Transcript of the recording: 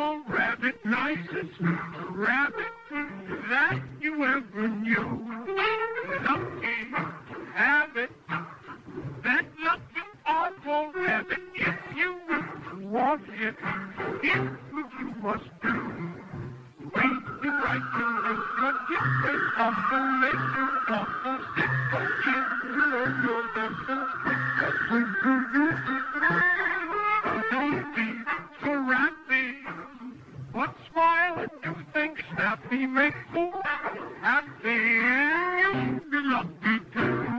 little rabbit nicest rabbit that you ever knew. Lucky rabbit, that lucky awful rabbit. If you want it, it's what you must do. Read the write is good, you say the make you awful, sick, but you're the best, One smile and you think happy make fool happy. Happy, you'll be lucky too.